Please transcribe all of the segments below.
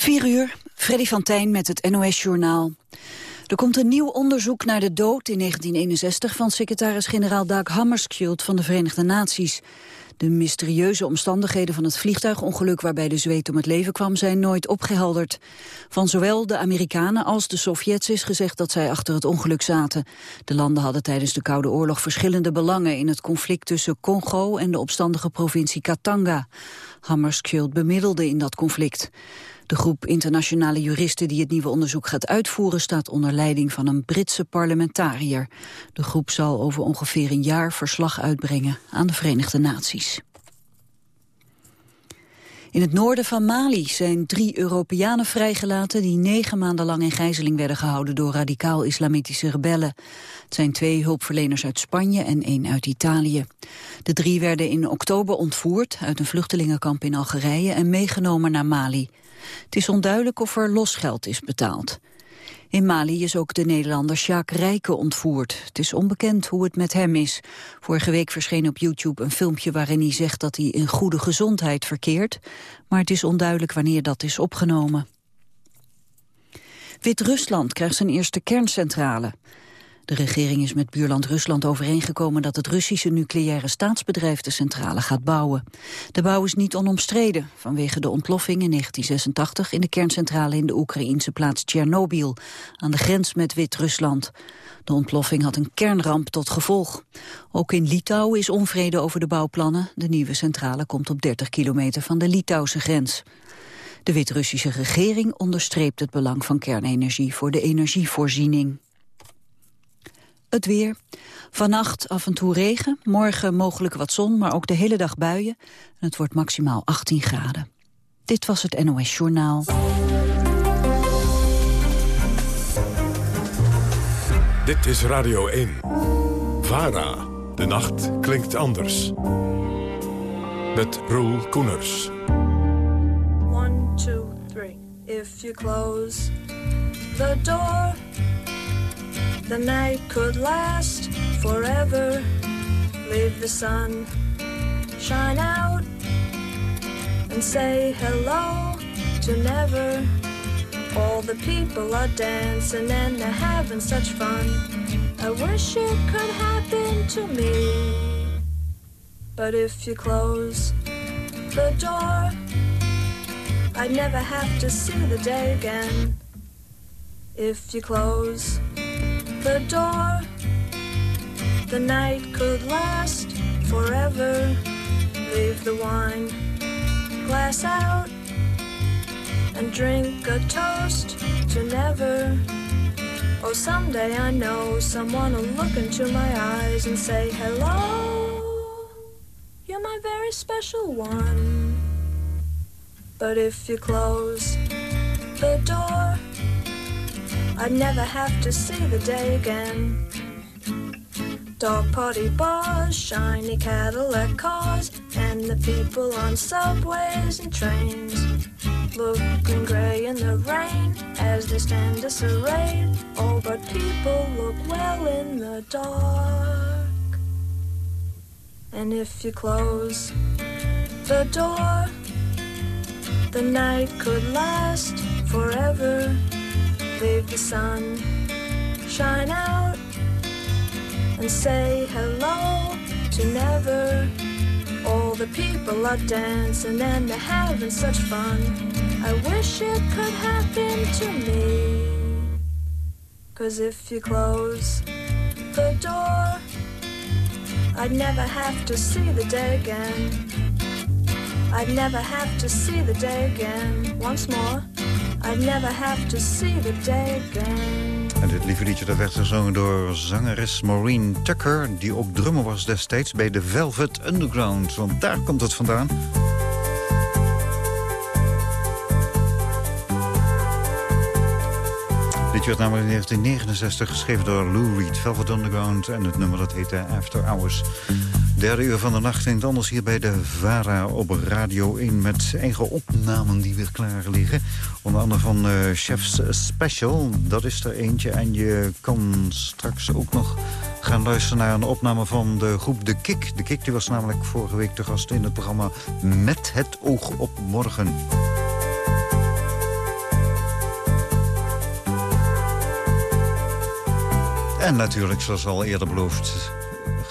4 uur, Freddy van Tijn met het NOS-journaal. Er komt een nieuw onderzoek naar de dood in 1961 van secretaris-generaal Dag Hammarskjöld van de Verenigde Naties. De mysterieuze omstandigheden van het vliegtuigongeluk waarbij de zweet om het leven kwam zijn nooit opgehelderd. Van zowel de Amerikanen als de Sovjets is gezegd dat zij achter het ongeluk zaten. De landen hadden tijdens de Koude Oorlog verschillende belangen in het conflict tussen Congo en de opstandige provincie Katanga. Hammarskjöld bemiddelde in dat conflict. De groep internationale juristen die het nieuwe onderzoek gaat uitvoeren staat onder leiding van een Britse parlementariër. De groep zal over ongeveer een jaar verslag uitbrengen aan de Verenigde Naties. In het noorden van Mali zijn drie Europeanen vrijgelaten... die negen maanden lang in gijzeling werden gehouden door radicaal-islamitische rebellen. Het zijn twee hulpverleners uit Spanje en één uit Italië. De drie werden in oktober ontvoerd uit een vluchtelingenkamp in Algerije... en meegenomen naar Mali. Het is onduidelijk of er losgeld is betaald. In Mali is ook de Nederlander Sjaak Rijken ontvoerd. Het is onbekend hoe het met hem is. Vorige week verscheen op YouTube een filmpje waarin hij zegt dat hij in goede gezondheid verkeert. Maar het is onduidelijk wanneer dat is opgenomen. Wit-Rusland krijgt zijn eerste kerncentrale. De regering is met buurland Rusland overeengekomen dat het Russische nucleaire staatsbedrijf de centrale gaat bouwen. De bouw is niet onomstreden vanwege de ontploffing in 1986 in de kerncentrale in de Oekraïense plaats Tsjernobyl aan de grens met Wit-Rusland. De ontploffing had een kernramp tot gevolg. Ook in Litouwen is onvrede over de bouwplannen. De nieuwe centrale komt op 30 kilometer van de Litouwse grens. De Wit-Russische regering onderstreept het belang van kernenergie voor de energievoorziening. Het weer. Vannacht af en toe regen, morgen mogelijk wat zon, maar ook de hele dag buien. En het wordt maximaal 18 graden. Dit was het NOS Journaal. Dit is Radio 1. VARA. De nacht klinkt anders. Met Roel Koeners. 1, 2, 3. If you close the door... The night could last forever. Leave the sun shine out and say hello to never. All the people are dancing and they're having such fun. I wish it could happen to me. But if you close the door, I'd never have to see the day again. If you close the door. The night could last forever. Leave the wine glass out and drink a toast to never. Oh, someday I know someone will look into my eyes and say, Hello, you're my very special one. But if you close the door, I'd never have to see the day again. Dog party bars, shiny Cadillac cars, and the people on subways and trains. Looking gray in the rain as they stand disarrayed. Oh, but people look well in the dark. And if you close the door, the night could last forever leave the sun shine out and say hello to never. All the people are dancing and they're having such fun. I wish it could happen to me. Cause if you close the door, I'd never have to see the day again. I'd never have to see the day again once more. I'd never have to see the day again. En dit lieve liedje dat werd gezongen door zangeres Maureen Tucker... die ook drummer was destijds bij de Velvet Underground. Want daar komt het vandaan. Dit werd namelijk in 1969 geschreven door Lou Reed, Velvet Underground... en het nummer dat heette After Hours. Derde uur van de nacht en anders hier bij de VARA op Radio 1... met eigen opnamen die weer klaar liggen. Onder andere van eh, Chef's Special, dat is er eentje. En je kan straks ook nog gaan luisteren naar een opname van de groep De Kik. De Kik die was namelijk vorige week te gast in het programma Met het oog op morgen. En natuurlijk, zoals al eerder beloofd,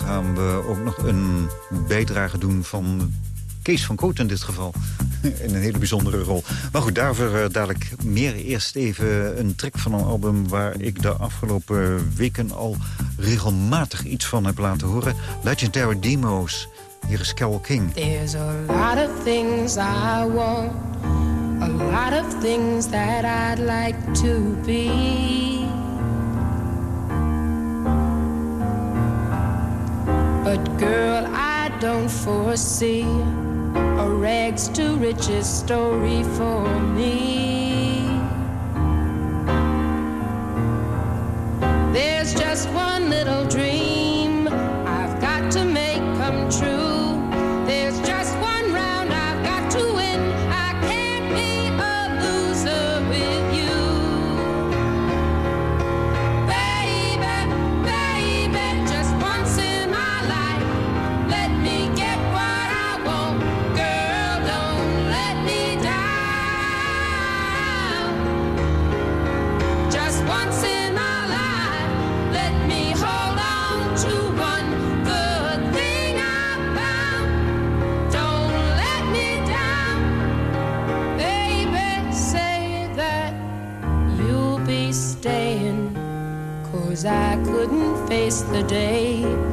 gaan we ook nog een bijdrage doen van Kees van Koot in dit geval. In een hele bijzondere rol. Maar goed, daarvoor uh, dadelijk meer. Eerst even een trick van een album... waar ik de afgelopen weken al regelmatig iets van heb laten horen. Legendary Demos. Hier is Carol King. There's a lot of things I want. A lot of things that I'd like to be. But girl, I don't foresee a rags to riches story for me. There's just one little dream face the day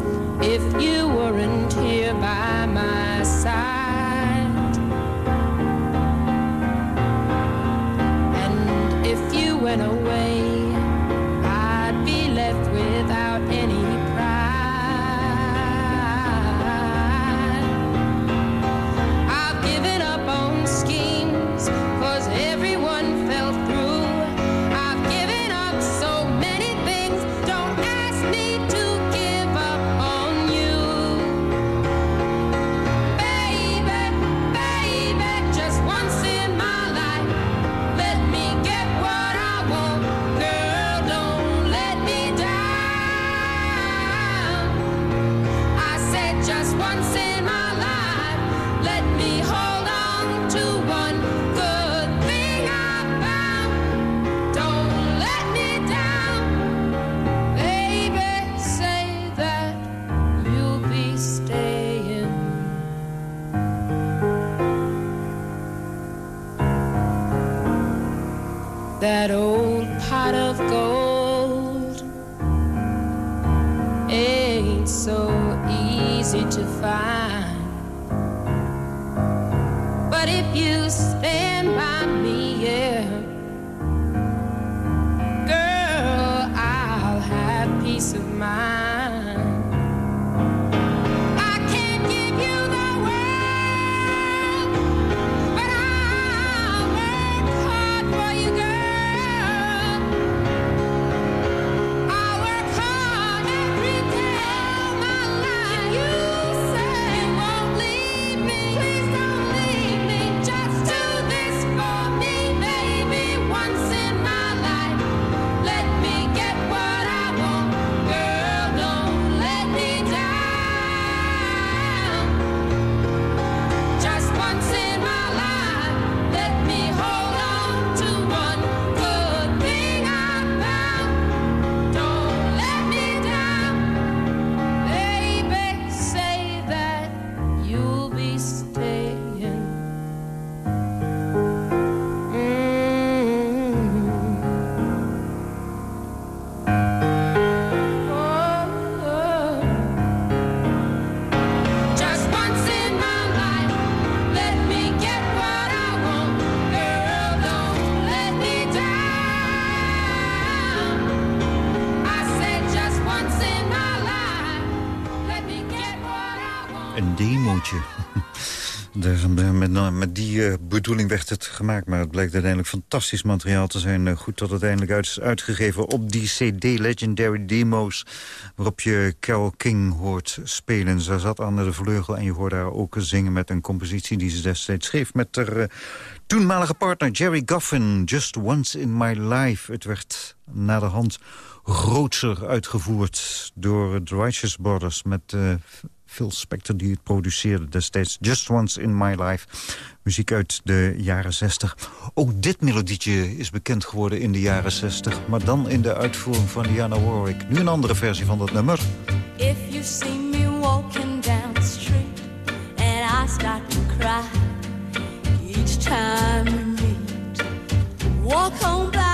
met die uh, bedoeling werd het gemaakt. Maar het blijkt uiteindelijk fantastisch materiaal te zijn. Uh, goed dat het uiteindelijk uit uitgegeven op die CD Legendary Demos. Waarop je Carole King hoort spelen. Ze zat aan de vleugel en je hoort haar ook zingen met een compositie die ze destijds schreef. Met haar toenmalige partner Jerry Goffin. Just Once in My Life. Het werd naderhand grootser uitgevoerd door The Righteous Brothers... met Phil Spector die het produceerde destijds. Just Once in My Life. Muziek uit de jaren 60. Ook dit melodietje is bekend geworden in de jaren 60. Maar dan in de uitvoering van Diana Warwick. Nu een andere versie van dat nummer. If you see me walking down the street And I start to cry Each time we Walk on by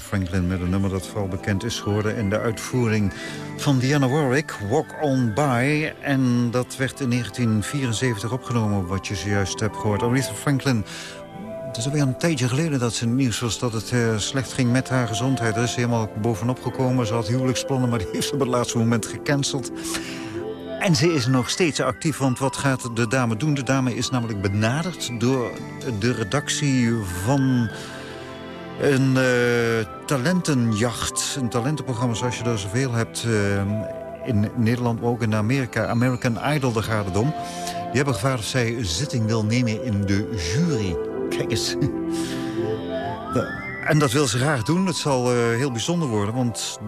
Franklin met een nummer dat vooral bekend is geworden... in de uitvoering van Diana Warwick, Walk On By. En dat werd in 1974 opgenomen, wat je zojuist hebt gehoord. Aretha Franklin het is alweer een tijdje geleden dat ze nieuws was dat het uh, slecht ging met haar gezondheid. Er is helemaal bovenop gekomen. Ze had huwelijksplannen, maar die heeft ze op het laatste moment gecanceld. En ze is nog steeds actief, want wat gaat de dame doen? De dame is namelijk benaderd door de redactie van een uh, talentenjacht, een talentenprogramma zoals je er zoveel hebt... Uh, in Nederland, maar ook in Amerika. American Idol, het om. Die hebben gevraagd of zij een zitting wil nemen in de jury. Kijk eens. en dat wil ze graag doen. Het zal uh, heel bijzonder worden, want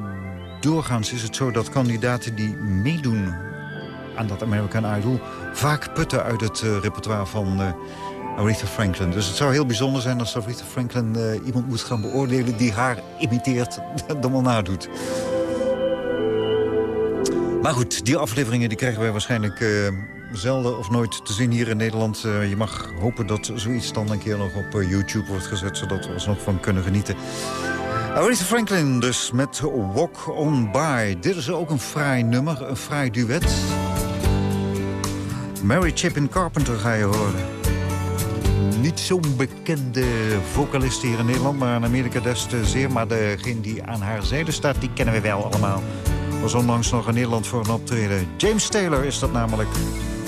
doorgaans is het zo dat kandidaten die meedoen aan dat American Idol... vaak putten uit het repertoire van Aretha Franklin. Dus het zou heel bijzonder zijn als Aretha Franklin uh, iemand moet gaan beoordelen... die haar imiteert, dan wel nadoet. Maar goed, die afleveringen die krijgen wij waarschijnlijk uh, zelden of nooit te zien hier in Nederland. Uh, je mag hopen dat zoiets dan een keer nog op YouTube wordt gezet... zodat we alsnog van kunnen genieten. Aretha Franklin dus met Walk On By. Dit is ook een fraai nummer, een fraai duet. Mary Chapin Carpenter ga je horen niet zo'n bekende vocalist hier in Nederland... maar in Amerika des te zeer. Maar degene die aan haar zijde staat, die kennen we wel allemaal. Was onlangs nog in Nederland voor een optreden. James Taylor is dat namelijk.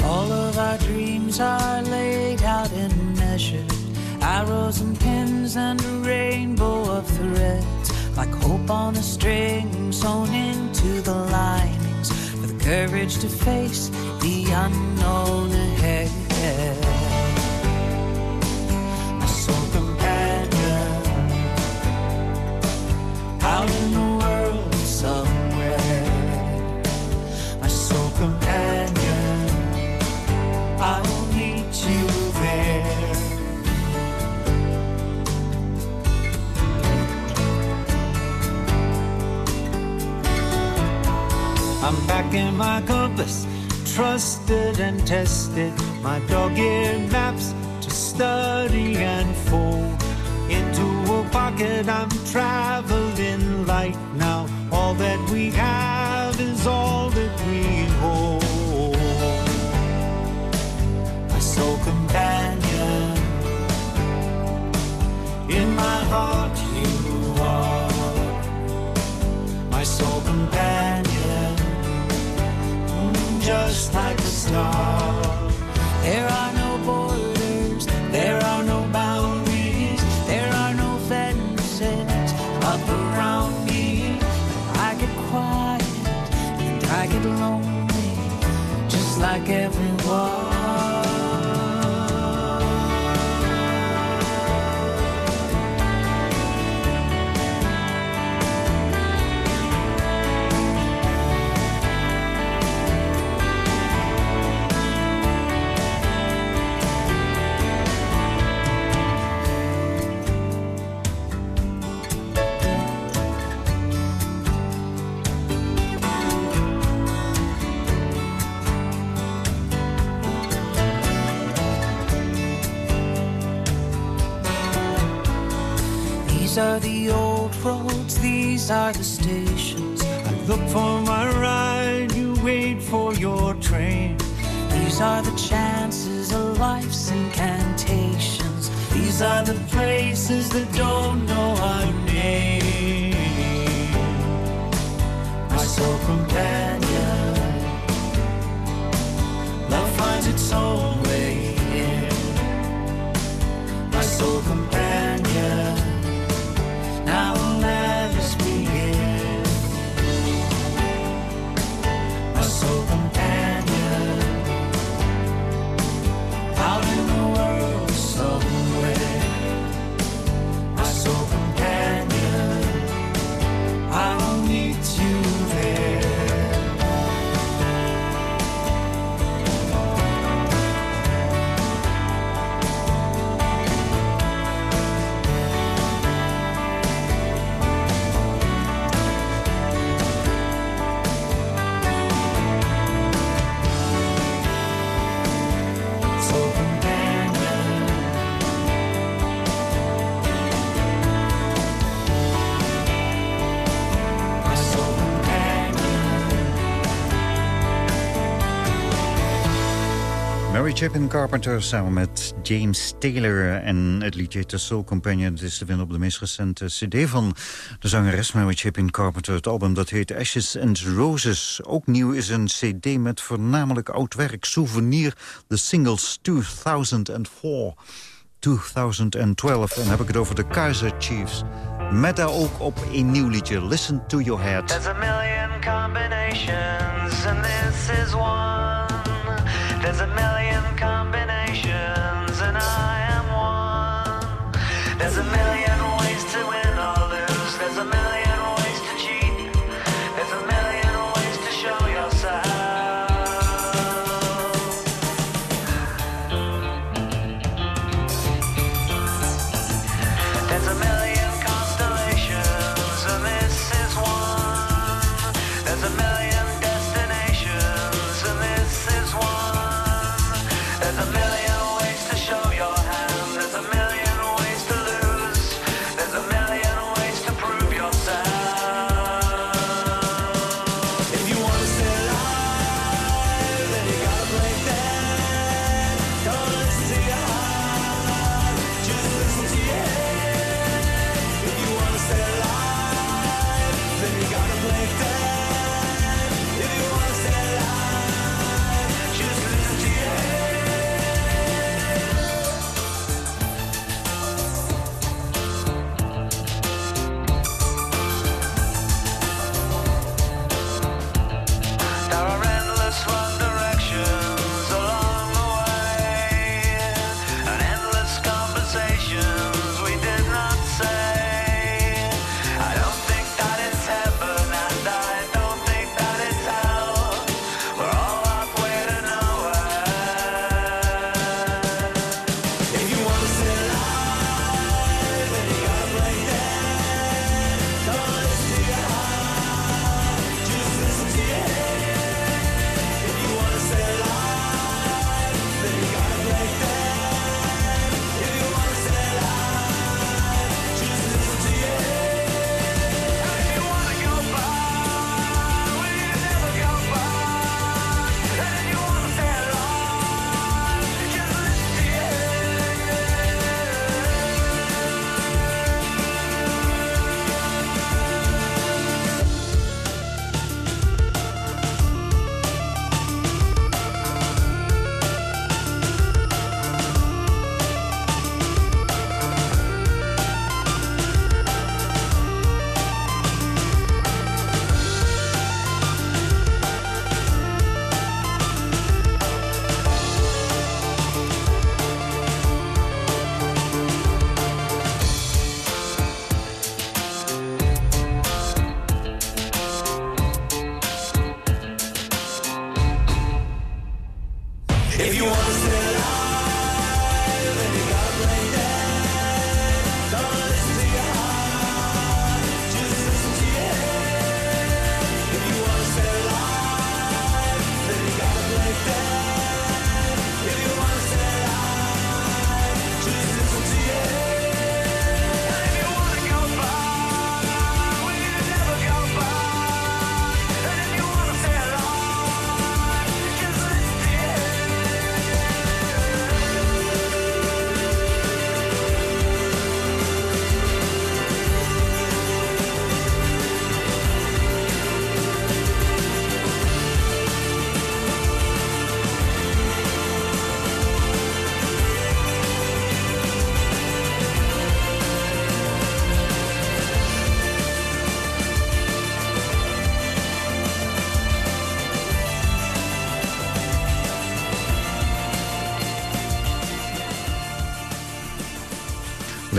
All of our dreams are laid out and measured. Arrows and pins and a rainbow of threads. Like hope on a string sewn into the linings. For the courage to face the unknown ahead. out in the world somewhere. My sole companion, I will meet you there. I'm back in my compass, trusted and tested. My dog-eared maps to study and fold pocket. I'm traveling light now. All that we have is all that we hold. My sole companion in my heart, you are my sole companion, mm, just like a star. There are lonely, just like everyone. Are the old roads, these are the stations. I look for my ride, you wait for your train. These are the chances of life's incantations. These are the places that don't know our name. My sole companion, Chapin Carpenter samen met James Taylor en het liedje The Soul Companion. Het is te vinden op de meest recente cd van de zangeres Mary Chapin Carpenter. Het album dat heet Ashes and Roses. Ook nieuw is een cd met voornamelijk oud werk. Souvenir, de singles 2004. 2012. En dan heb ik het over de Kaiser Chiefs. Met daar ook op een nieuw liedje. Listen to your head. There's a million combinations, and this is one. There's a million combinations,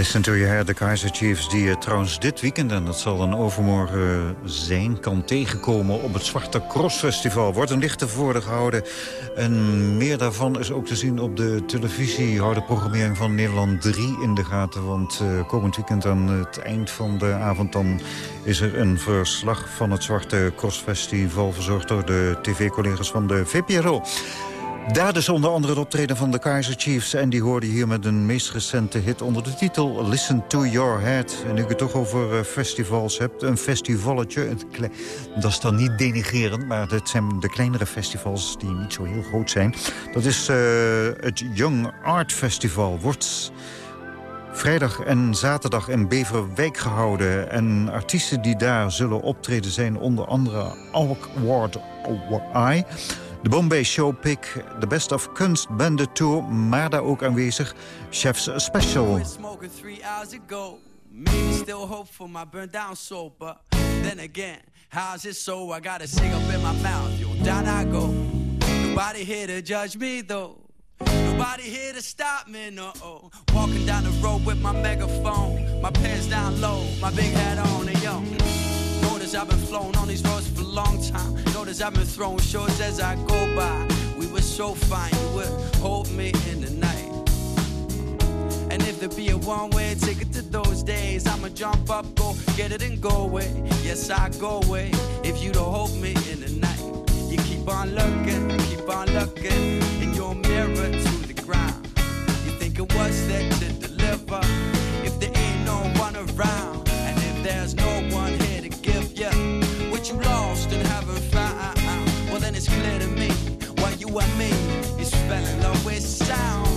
Listen to your hair, de Kaiser Chiefs... die je trouwens dit weekend, en dat zal dan overmorgen zijn... kan tegenkomen op het Zwarte Cross Festival. Wordt een lichte voorde gehouden. En meer daarvan is ook te zien op de televisie. Hou de programmering van Nederland 3 in de gaten. Want uh, komend weekend aan het eind van de avond... dan is er een verslag van het Zwarte Cross Festival... verzorgd door de tv-collega's van de VPRO. Daar dus onder andere het optreden van de Kaiser Chiefs. En die hoorde hier met een meest recente hit onder de titel Listen to Your Head. En nu ik het toch over eh, festivals heb. Een festivalletje, dat is dan niet denigerend... maar dat zijn de kleinere festivals die niet zo heel groot zijn. Dat is uh, het Young Art Festival. Wordt vrijdag en zaterdag in Beverwijk gehouden. En artiesten die daar zullen optreden zijn onder andere Awkward Eye... De Bombay Showpick, de Best of Kunst Bende Tour, maar daar ook aanwezig Chef's Special. Maybe still hope for my burned down soul, but then again, how's it so? I gotta sing up in my mouth, yo, down I go. Nobody here to judge me though. Nobody here to stop me, no. Walking down the road with my megaphone, my pants down low, my big hat on, and yo. I've been flown on these roads for a long time. Notice I've been throwing shorts as I go by. We were so fine, you would hold me in the night. And if there be a one-way ticket to those days, I'ma jump up, go get it and go away. Yes, I go away if you don't hold me in the night. You keep on looking, keep on looking in your mirror to the ground. You think it was there to deliver if there ain't no one around, and if there's no one you lost and haven't found. Well, then it's clear to me why you and me is fell in love with sound.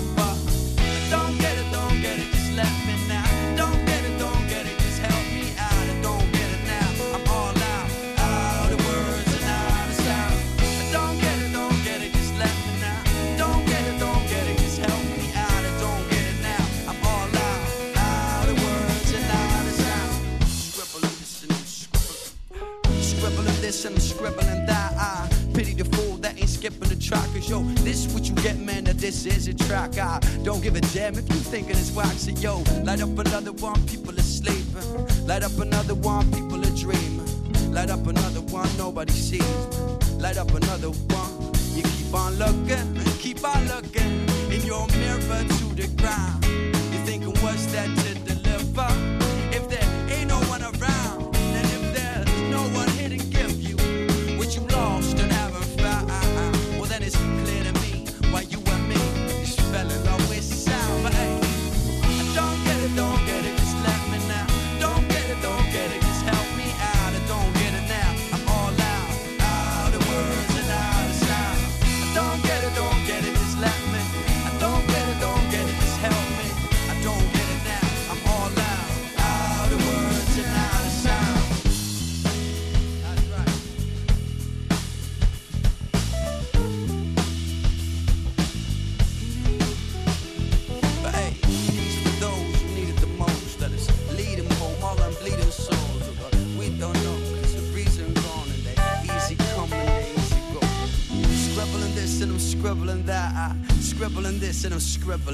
This is a track. I don't give a damn if you thinking it's waxy. Yo, light up another one, people are sleeping. Light up another one, people are dreaming. Light up another one, nobody sees. Light up another one. You keep on looking, keep on looking in your mirror to the ground. You're thinking what's that to deliver? This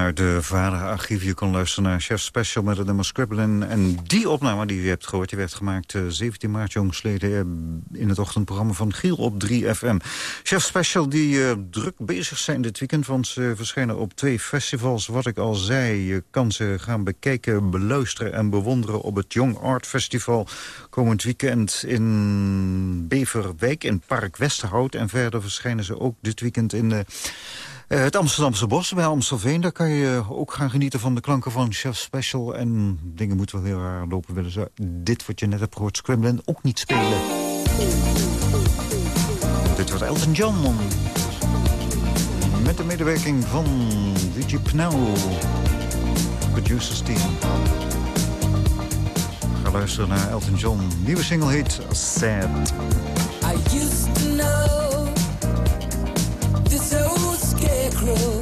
uit de Vaderarchief. Je kon luisteren naar Chef Special met het nummer. En die opname die u hebt gehoord, die werd gemaakt 17 eh, maart jongsleden... Eh, in het ochtendprogramma van Giel op 3FM. Chef Special die uh, druk bezig zijn dit weekend... want ze verschijnen op twee festivals. Wat ik al zei, je kan ze gaan bekijken, beluisteren en bewonderen... op het Young Art Festival komend weekend in Beverwijk in Park Westerhout. En verder verschijnen ze ook dit weekend in de het Amsterdamse Bos bij Amstelveen. Daar kan je ook gaan genieten van de klanken van Chef Special. En dingen moeten wel heel raar lopen. Willen ze dit wat je net hebt gehoord, Scramblin, ook niet spelen. dit was Elton John. Met de medewerking van DJ Pnau. Producers team. Ga luisteren naar Elton John. Nieuwe single heet Sad. I used to know grow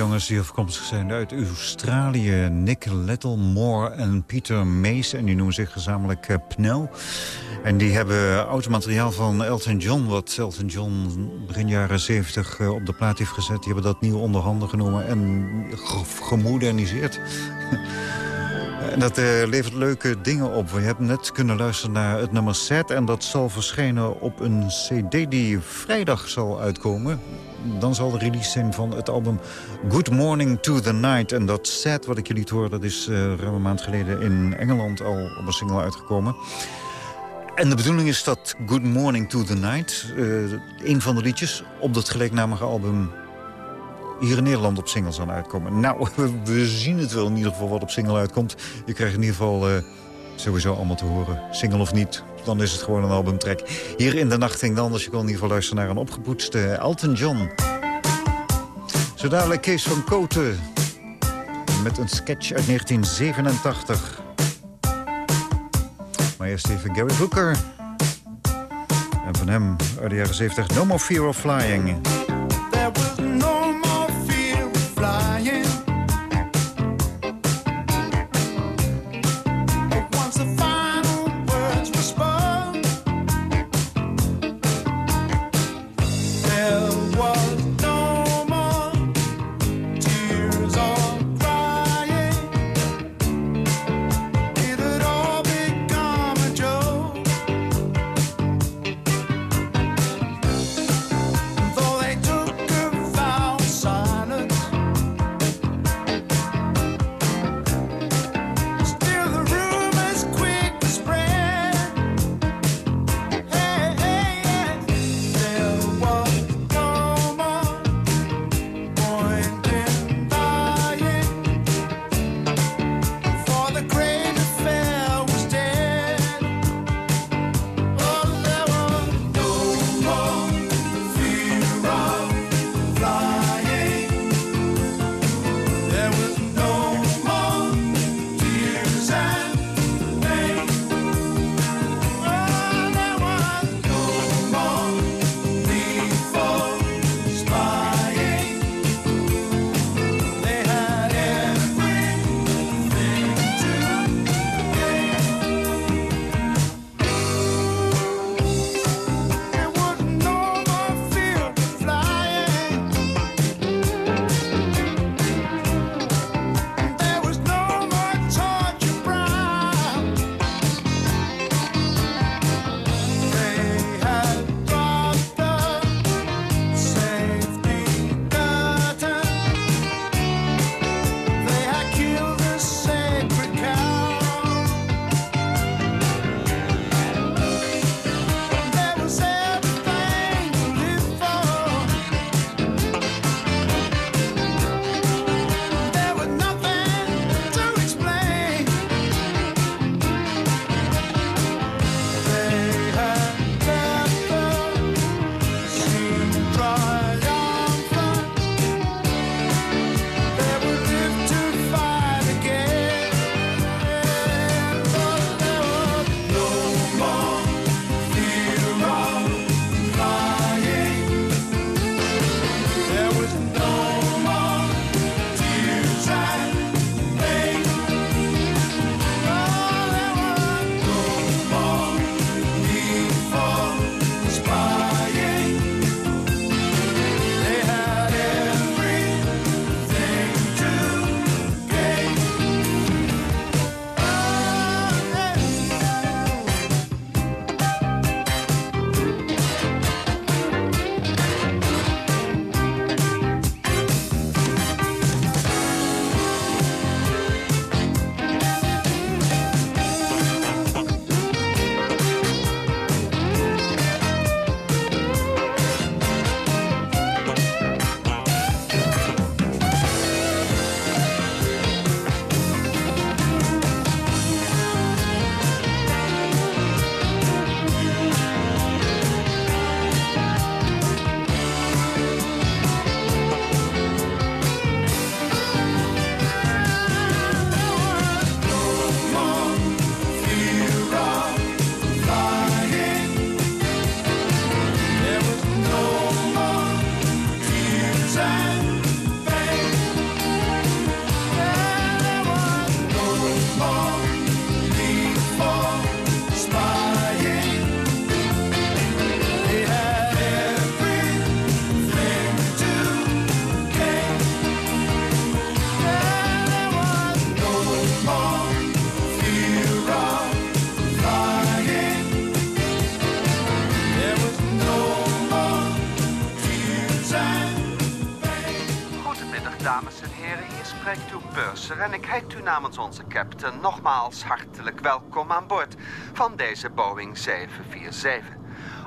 jongens die afkomstig zijn uit Australië. Nick Littlemore en Peter Mace. En die noemen zich gezamenlijk uh, Pnel. En die hebben oud materiaal van Elton John... wat Elton John begin jaren 70 uh, op de plaat heeft gezet. Die hebben dat nieuw onder handen genomen en gemoderniseerd. En dat uh, levert leuke dingen op. We hebben net kunnen luisteren naar het nummer Set... en dat zal verschijnen op een cd die vrijdag zal uitkomen. Dan zal de release zijn van het album Good Morning to the Night. En dat Set wat ik je liet horen, dat is uh, ruim een maand geleden in Engeland al op een single uitgekomen. En de bedoeling is dat Good Morning to the Night... Uh, een van de liedjes op dat gelijknamige album hier in Nederland op single zal uitkomen. Nou, we, zien het wel in ieder geval wat op single uitkomt. Je krijgt in ieder geval uh, sowieso allemaal te horen. Single of niet, dan is het gewoon een albumtrack. Hier in de nacht ging dan, dus je kan in ieder geval luisteren naar een opgepoetste Elton John. Zo dadelijk Kees van Koten met een sketch uit 1987. Maar eerst even Gary Booker. van hem uit de jaren 70. No More Fear of Flying. Namens onze captain nogmaals hartelijk welkom aan boord van deze Boeing 747.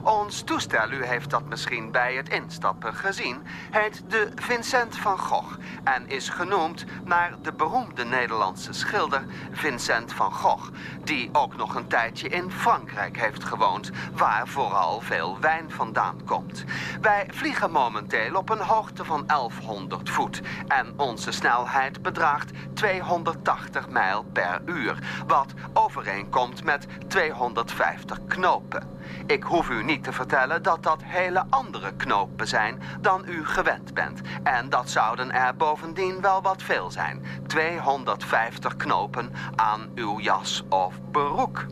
Ons toestel, u heeft dat misschien bij het instappen gezien, heet de Vincent van Gogh en is genoemd naar de beroemde Nederlandse schilder Vincent van Gogh, die ook nog een tijdje in Frankrijk heeft gewoond, waar vooral veel wijn vandaan komt. Wij vliegen momenteel op een hoogte van 1100 voet en onze snelheid bedraagt 280 mijl per uur, wat overeenkomt met 250 knopen. Ik hoef u niet te vertellen dat dat hele andere knopen zijn dan u gewend bent. En dat zouden er bovendien wel wat veel zijn. 250 knopen aan uw jas of broek.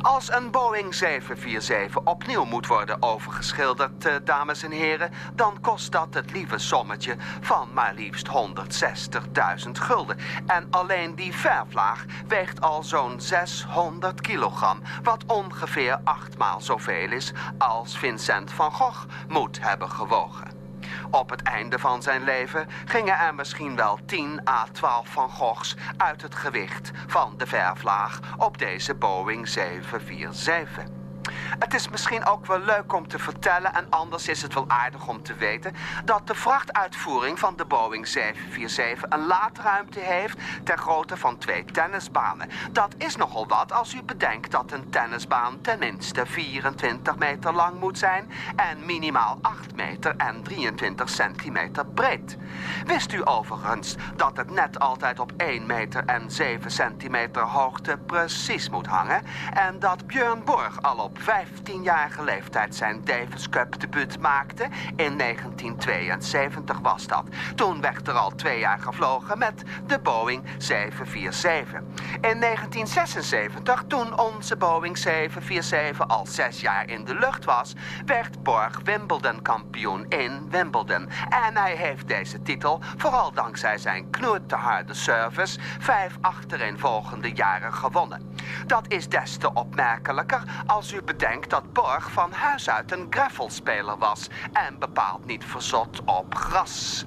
Als een Boeing 747 opnieuw moet worden overgeschilderd, eh, dames en heren... dan kost dat het lieve sommetje van maar liefst 160.000 gulden. En alleen die verflaag weegt al zo'n 600 kilogram... wat ongeveer achtmaal zoveel is als Vincent van Gogh moet hebben gewogen. Op het einde van zijn leven gingen er misschien wel 10 à 12 van Goghs uit het gewicht van de verflaag op deze Boeing 747. Het is misschien ook wel leuk om te vertellen, en anders is het wel aardig om te weten, dat de vrachtuitvoering van de Boeing 747 een laadruimte heeft ter grootte van twee tennisbanen. Dat is nogal wat als u bedenkt dat een tennisbaan tenminste 24 meter lang moet zijn en minimaal 8 meter en 23 centimeter breed. Wist u overigens dat het net altijd op 1 meter en 7 centimeter hoogte precies moet hangen en dat Björn Borg al op 15-jarige leeftijd zijn Davis Cup debuut maakte. In 1972 was dat. Toen werd er al twee jaar gevlogen met de Boeing 747. In 1976, toen onze Boeing 747 al zes jaar in de lucht was... werd Borg Wimbledon kampioen in Wimbledon. En hij heeft deze titel, vooral dankzij zijn knoerteharde service... vijf achtereenvolgende jaren gewonnen. Dat is des te opmerkelijker als u bedenkt dat Borg van huis uit een gravelspeler was... en bepaald niet verzot op gras.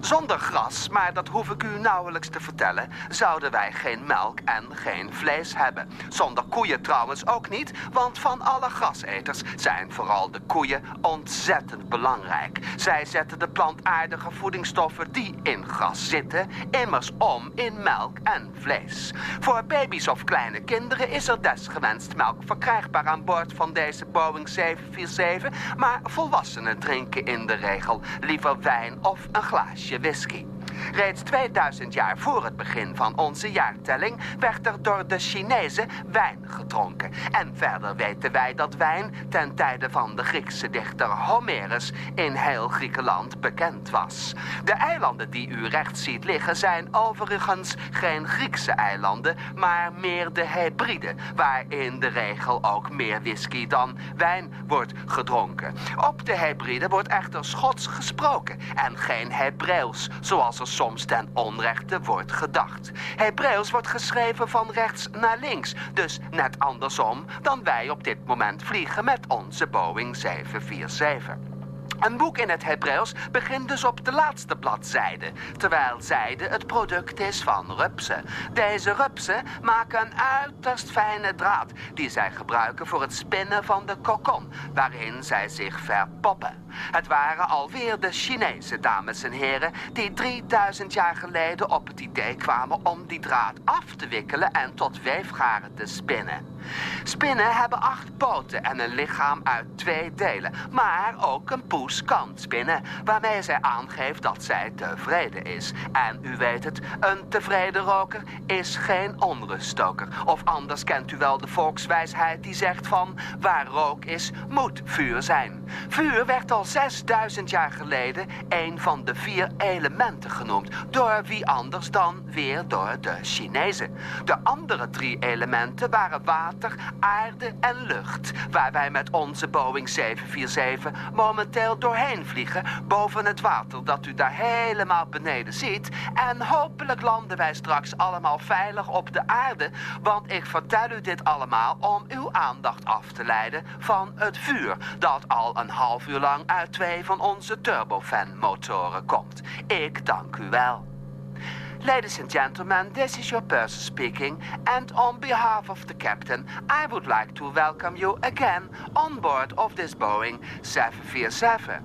Zonder gras, maar dat hoef ik u nauwelijks te vertellen... zouden wij geen melk en geen vlees hebben. Zonder koeien trouwens ook niet, want van alle graseters... zijn vooral de koeien ontzettend belangrijk. Zij zetten de plantaardige voedingsstoffen die in gras zitten... immers om in melk en vlees. Voor baby's of kleine kinderen is er desgewenst melk verkrijgbaar... aan boord van deze Boeing 747... maar volwassenen drinken in de regel liever wijn of een glaasje whisky. Reeds 2000 jaar voor het begin van onze jaartelling werd er door de Chinezen wijn gedronken. En verder weten wij dat wijn ten tijde van de Griekse dichter Homerus in heel Griekenland bekend was. De eilanden die u rechts ziet liggen zijn overigens geen Griekse eilanden, maar meer de Hebriden, waar in de regel ook meer whisky dan wijn wordt gedronken. Op de Hebriden wordt echter Schots gesproken en geen Hebreeuws, zoals er soms ten onrechte wordt gedacht. Hebreeuws wordt geschreven van rechts naar links, dus net andersom dan wij op dit moment vliegen met onze Boeing 747. Een boek in het Hebreeuws begint dus op de laatste bladzijde, terwijl zijde het product is van rupsen. Deze rupsen maken een uiterst fijne draad die zij gebruiken voor het spinnen van de kokon, waarin zij zich verpoppen. Het waren alweer de Chinezen, dames en heren, die 3000 jaar geleden op het idee kwamen om die draad af te wikkelen en tot weefgaren te spinnen. Spinnen hebben acht poten en een lichaam uit twee delen. Maar ook een poes kan spinnen, waarmee zij aangeeft dat zij tevreden is. En u weet het, een tevreden roker is geen onruststoker. Of anders kent u wel de volkswijsheid die zegt van... waar rook is, moet vuur zijn. Vuur werd al 6000 jaar geleden een van de vier elementen genoemd. Door wie anders dan weer door de Chinezen. De andere drie elementen waren water, aarde en lucht. Waar wij met onze Boeing 747 momenteel doorheen vliegen. Boven het water dat u daar helemaal beneden ziet. En hopelijk landen wij straks allemaal veilig op de aarde. Want ik vertel u dit allemaal om uw aandacht af te leiden van het vuur. Dat al een half uur lang uit twee van onze turbofan-motoren komt. Ik dank u wel. Ladies and gentlemen, this is your purser speaking, and on behalf of the captain, I would like to welcome you again on board of this Boeing 747.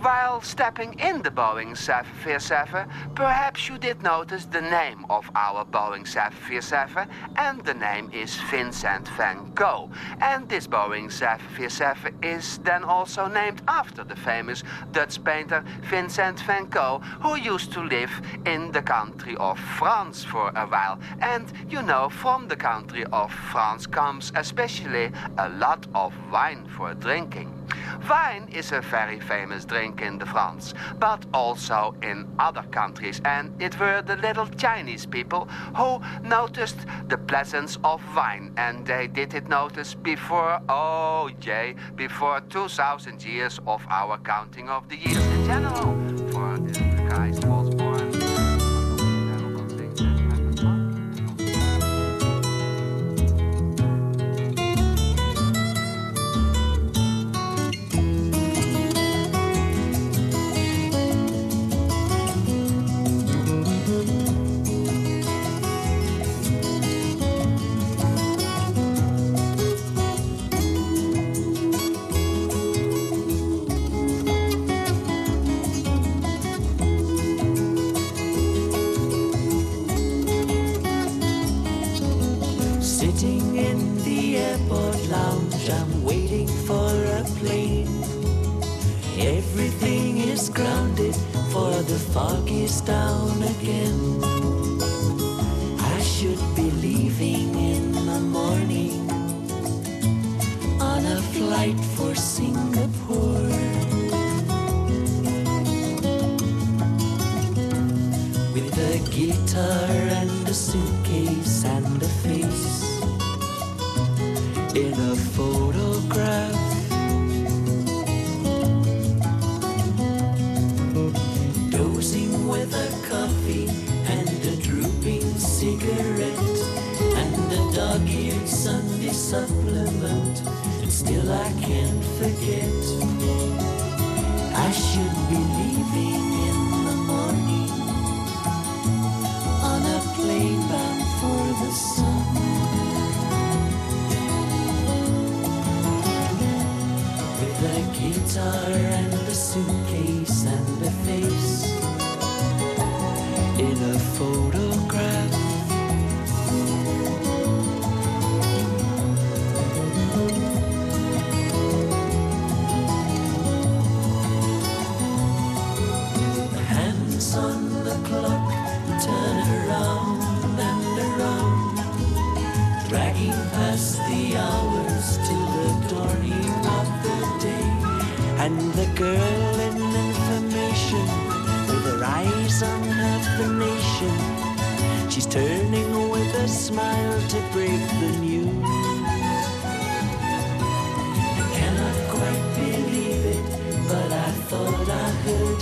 While stepping in the Boeing 747, perhaps you did notice the name of our Boeing 747, and the name is Vincent van Gogh. And this Boeing 747 is then also named after the famous Dutch painter Vincent van Gogh, who used to live in the country of France for a while. And you know, from the country of France comes especially a lot of wine for drinking. Wine is a very famous drink in the France, but also in other countries. And it were the little Chinese people who noticed the pleasance of wine. And they did it notice before, oh yay, before 2000 years of our counting of the years in general. For guys was born. Sitting in the airport lounge, I'm waiting for a plane. Everything is grounded, for the fog is down again. I should be leaving in the morning on a flight for Singapore. With a guitar supplement, and still I can't forget. I should be leaving in the morning on a plane bound for the sun. With a guitar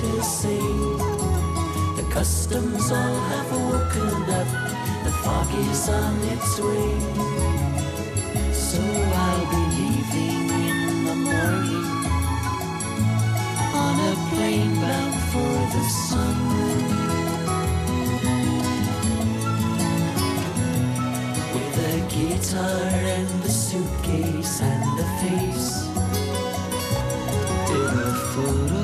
her say. The customs all have woken up, the fog is on its way. So I'll be leaving in the morning on a plane bound for the sun. With a guitar and a suitcase and a face in a photograph.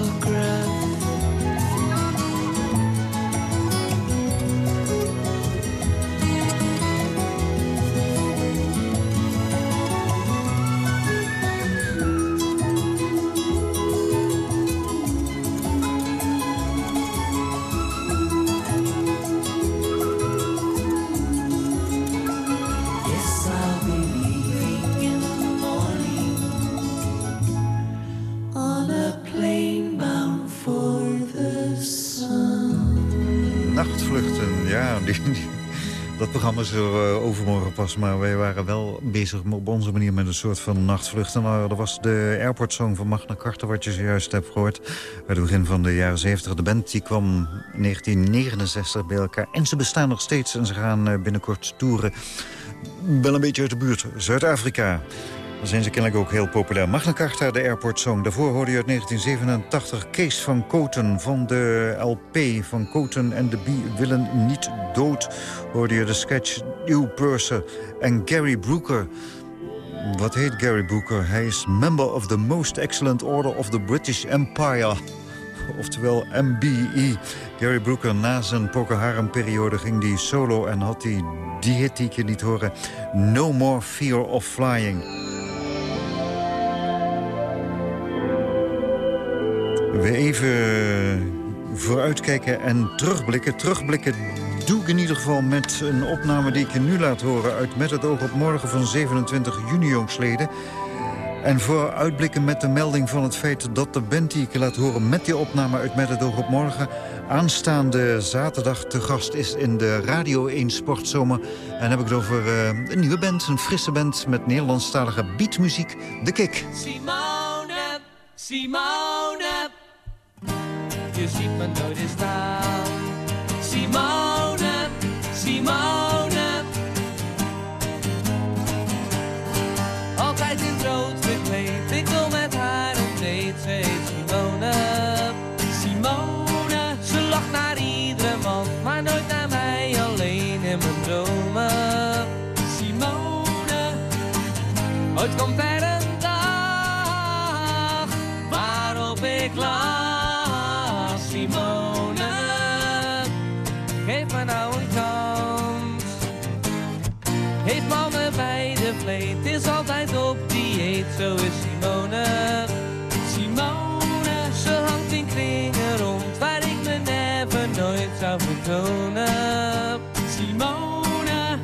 Programma er eh, overmorgen pas. Maar wij waren wel bezig op onze manier met een soort van nachtvluchten. Nou, dat was de Airport Song van Magna Carta, wat je zojuist hebt gehoord. Bij het begin van de jaren 70. De band die kwam in 1969 bij elkaar. En ze bestaan nog steeds en ze gaan eh, binnenkort toeren. Wel een beetje uit de buurt, Zuid-Afrika. Dan zijn ze kennelijk ook heel populair. Magna Carta, de Airport Song. Daarvoor hoorde je uit 1987 Kees van Koten van de LP van Koten en de Bie willen niet dood. Hoorde je de sketch New Purser en Gary Brooker. Wat heet Gary Brooker? Hij is member of the most excellent order of the British Empire. oftewel MBE. Gary Brooker, na zijn Poker ging die solo en had hij die je niet horen. No More Fear of Flying. We even vooruitkijken en terugblikken. Terugblikken doe ik in ieder geval met een opname die ik je nu laat horen... uit Met het oog op morgen van 27 juni jongsleden. En voor uitblikken met de melding van het feit dat de band die ik laat horen... met die opname uit Met het oog op morgen... aanstaande zaterdag te gast is in de Radio 1 Sportzomer. En heb ik het over uh, een nieuwe band, een frisse band... met Nederlandstalige beatmuziek, De Kick. Simone, Simone, nooit eens staan. Simone, Simone. Altijd in het rood gekleed, ik wil met haar een date. Simone, Simone. Ze lacht naar iedere man, maar nooit naar mij alleen in mijn dromen. Simone, ooit komt er zo is Simone. Simone, ze hangt in kringen rond, waar ik me never nooit zou vertonen. Simone,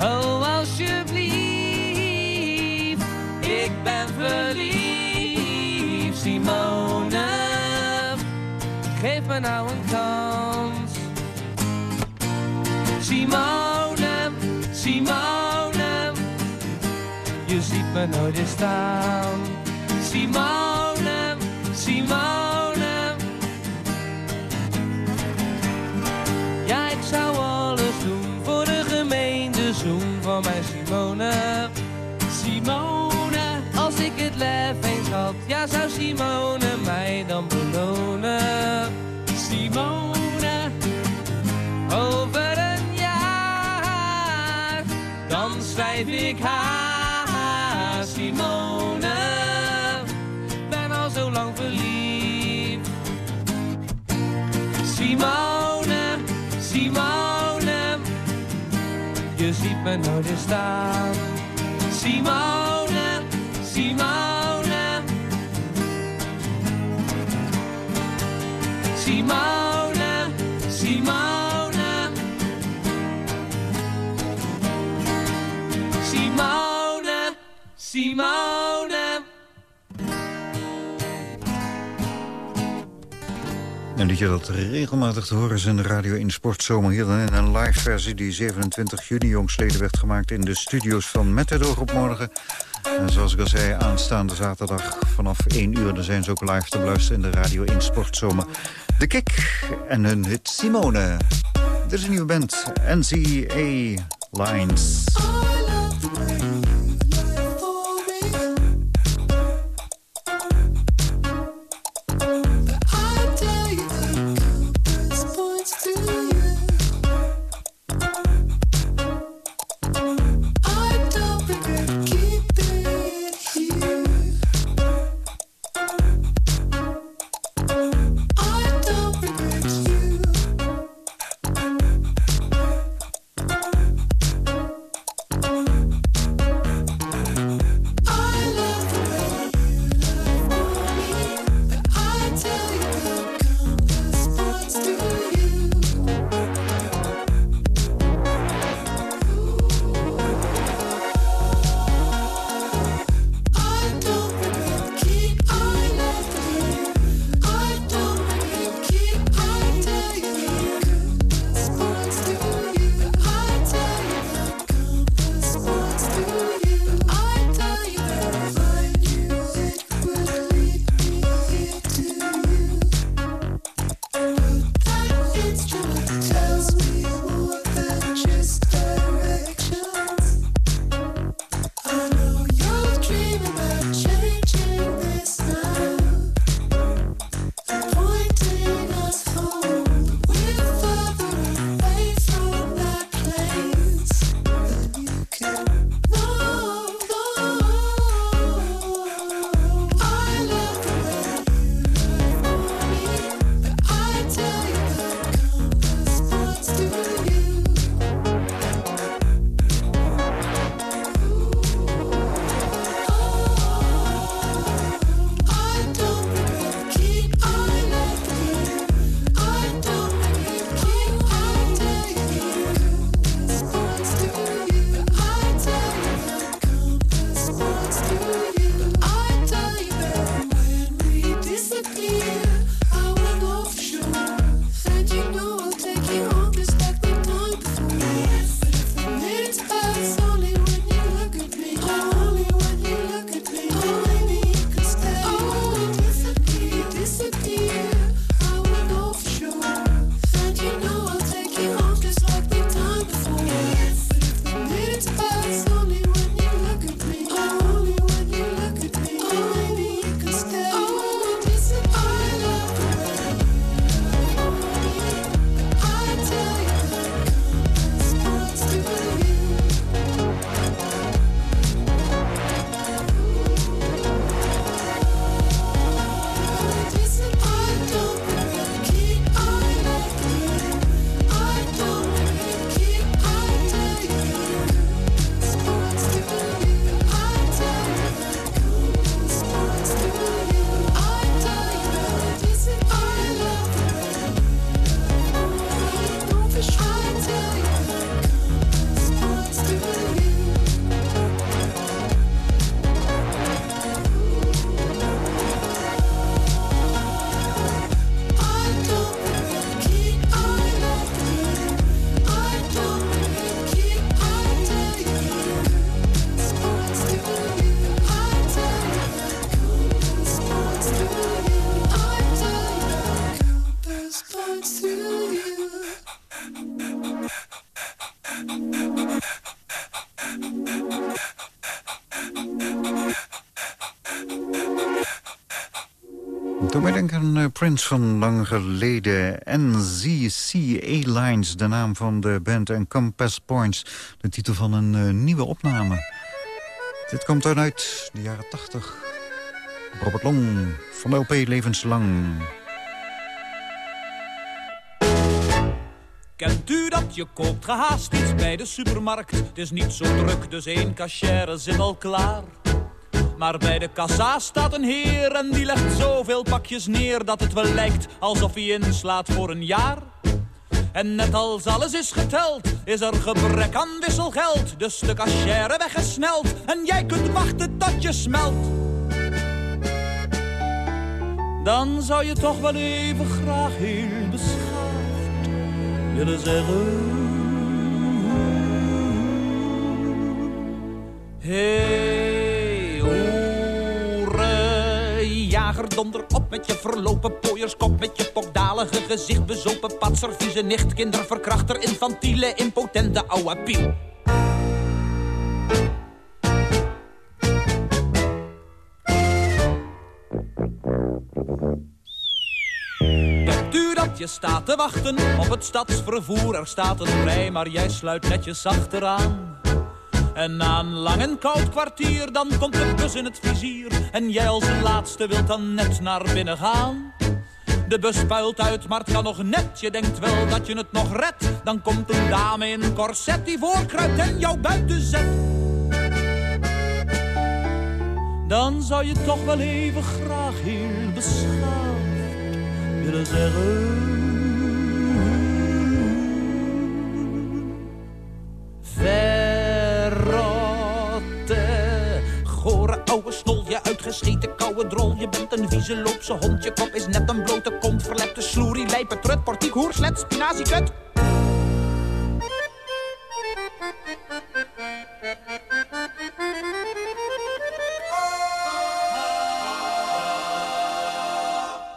oh alsjeblieft, ik ben verliefd. Simone, geef me nou een kans. Simone, me nooit staan. Simone, Simone, ja ik zou alles doen voor de gemeente zoen van mijn Simone. Simone, als ik het lef eens had, ja zou Simone mij dan belonen. Simone, over een jaar, dan schrijf ik haar. Me nooit eens staan. Simone, Simone, Een liedje dat regelmatig te horen is in de Radio 1 Sportzomer. Hier dan in een live versie die 27 juni jongsleden werd gemaakt... in de studio's van Met het oog op morgen. En zoals ik al zei, aanstaande zaterdag vanaf 1 uur... dan zijn ze ook live te beluisteren in de Radio 1 Sportzomer. De Kick en hun hit Simone. Dit is een nieuwe band, NCA Lines. Uh, Prince van lang geleden. NZC A-Lines, de naam van de band. En Compass Points, de titel van een uh, nieuwe opname. Dit komt uit de jaren 80. Robert Long van de LP Levenslang. Kent u dat je koopt gehaast iets bij de supermarkt? Het is niet zo druk, dus één cachère zit al klaar. Maar bij de kassa staat een heer en die legt zoveel pakjes neer... dat het wel lijkt alsof hij inslaat voor een jaar. En net als alles is geteld, is er gebrek aan wisselgeld. Dus de cachère weggesneld en jij kunt wachten tot je smelt. Dan zou je toch wel even graag heel beschaafd willen zeggen... Hey, jager, donder op met je verlopen pooierskop... met je pokdalige gezicht, bezopen patser, vieze nicht... kinderverkrachter, infantiele, impotente ouwe piel. Je staat te wachten op het stadsvervoer? Er staat een rij, maar jij sluit netjes achteraan. En na een lang en koud kwartier, dan komt de bus in het vizier. En jij als laatste wilt dan net naar binnen gaan. De bus puilt uit, maar het kan nog net. Je denkt wel dat je het nog redt. Dan komt een dame in een corset die voorkruipt en jou buiten zet. Dan zou je toch wel even graag heel beschaafd willen zeggen... ouwe snol, je uitgescheten koude drol. Je bent een vieze loopse hond, je kop is net een blote kont. Verlepte sloerie, lijpe trut, portiek, hoer, slet, spinaziekut.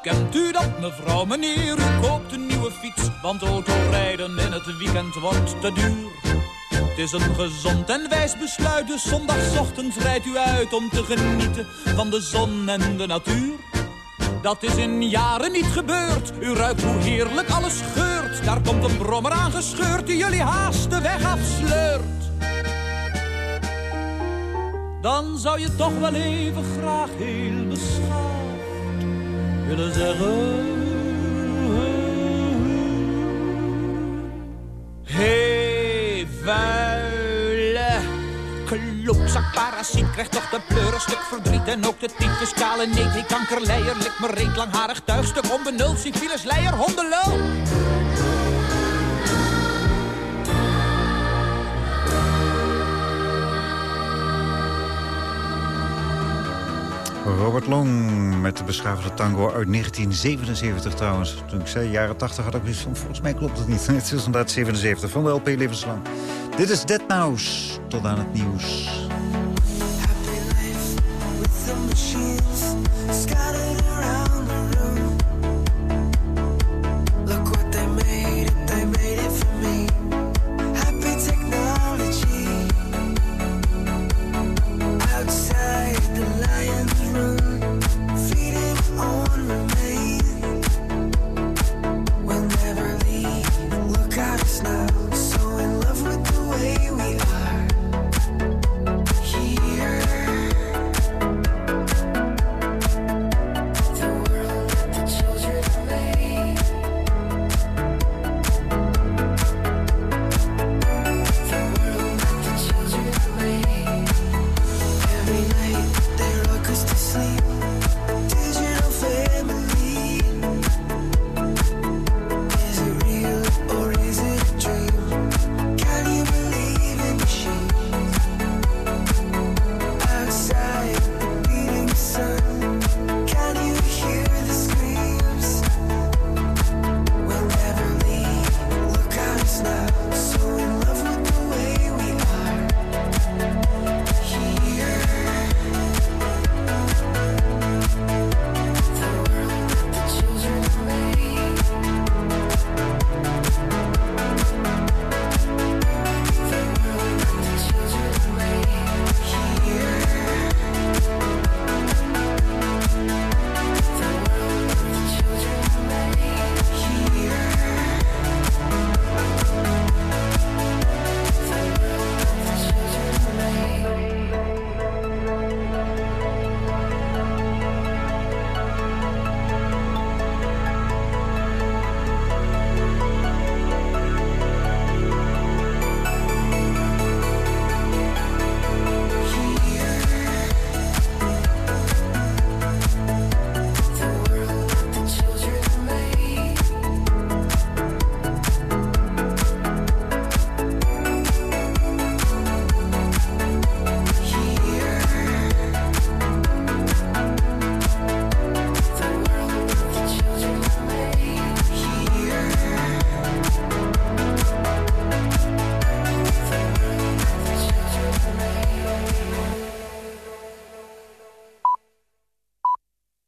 Kent u dat, mevrouw, meneer? U koopt een nieuwe fiets, want autorijden in het weekend wordt te duur. Het is een gezond en wijs besluit, dus zondagochtend rijdt u uit om te genieten van de zon en de natuur. Dat is in jaren niet gebeurd, u ruikt hoe heerlijk alles geurt. Daar komt een brommer aangescheurd die jullie haast de weg afsleurt. Dan zou je toch wel even graag heel beschaafd willen zeggen... Hey, vuile klootzak, parasiet, krijgt toch de pleuren stuk verdriet. En ook de tyfus, kale neet, die kankerleier, lik me reet, langharig tuigstuk, onbenuld, syfilis, leier, hondenlul. Robert Long met de beschavende tango uit 1977 trouwens. Toen ik zei jaren 80 had ik iets van, volgens mij klopt het niet. Het is inderdaad 77 van de LP Levenslang. Dit is Dead Mouse. Tot aan het nieuws. Happy life with the machines scattered around.